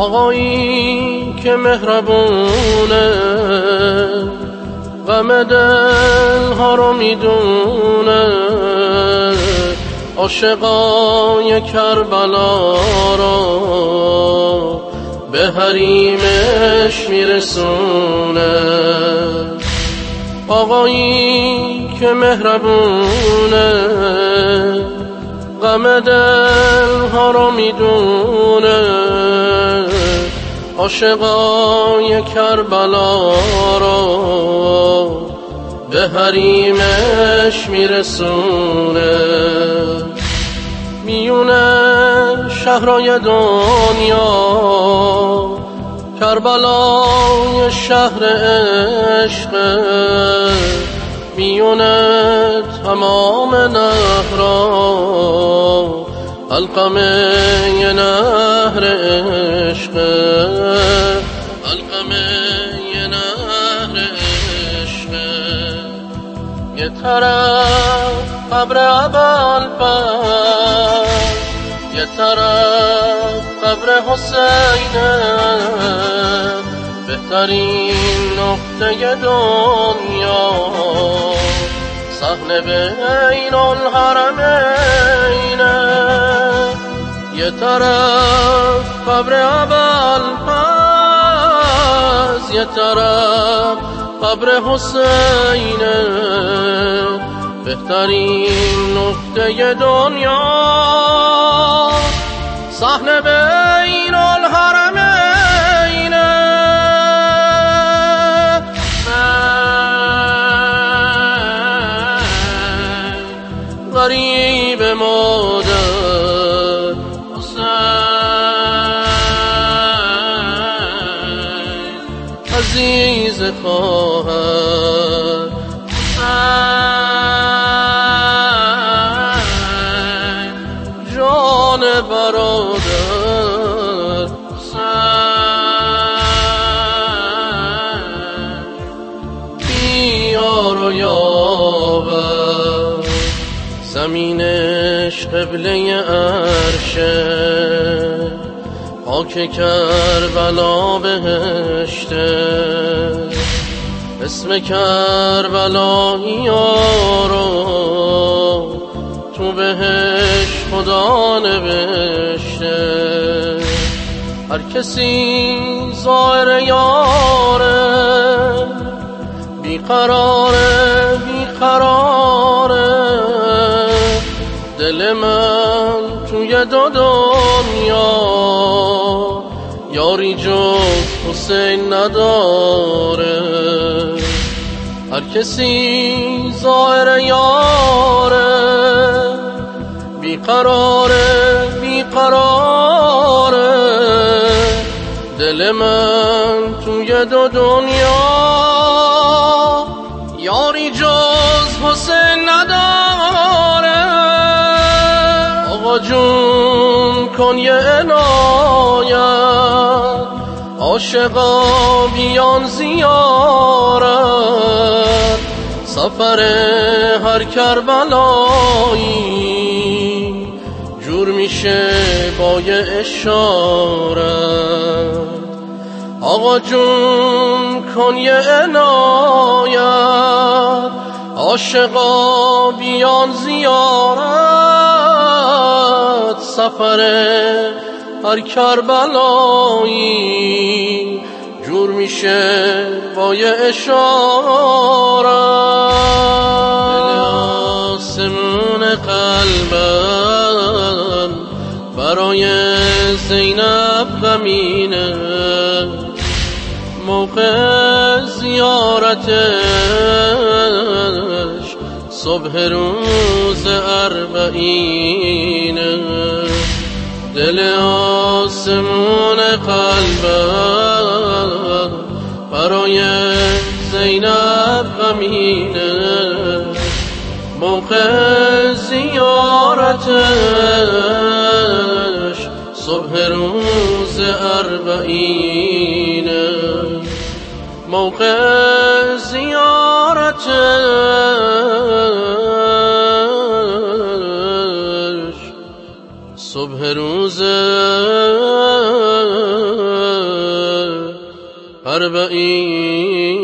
آقایی که مهربونه غم دل ها رو می‌دونه. عاشقای کربلا رو به حریمش میرسونه. آقایی که مهربونه غم دل ها رو می‌دونه. عاشقای کربلا رو به حریمش میرسونه. میونه شهرای دنیا. کربلای شهر عشق. میونه تمام نهرا القمه نهر عشق. القمه نهر عشق. یه طرف قبر عبال یه طرف قبر حسینه بهترین نقطه دنیا. صحنه بین الحرمینه یه طرف قبر اول پس یه طرف قبر حسینه بهترین نقطه دنیا صحنه بین الحرمینه عزیز خواهر جان برادر زمینش قبله عرشه. پاک کربلا بهشته. اسم کربلایی رو تو بهش خدا نوشته. هر کسی ظاهر یاره. بیقراره بیقراره من توی دو دنیا یاری جز حسین نداره. هر کسی ظاهر یاره. بیقراره بیقراره. دل من توی دو دنیا یاری جز حسین نداره. کن یه عنایت. عاشقا بیان زیارت. سفر هر کربلایی جور میشه با یه اشارت. آقا جون کن یه عنایت. عاشقا بیان زیارت. سفر هر کربلایی جور میشه با یه اشارت آسمون قلبم برای زینب غمینه. موقع زیارتش صبح روز اربعینه دل آسمون قلبم برای زینب غمینه. موقع زیارتش صبح روز اربعینه. موقع زیارتش صبح روز اربعین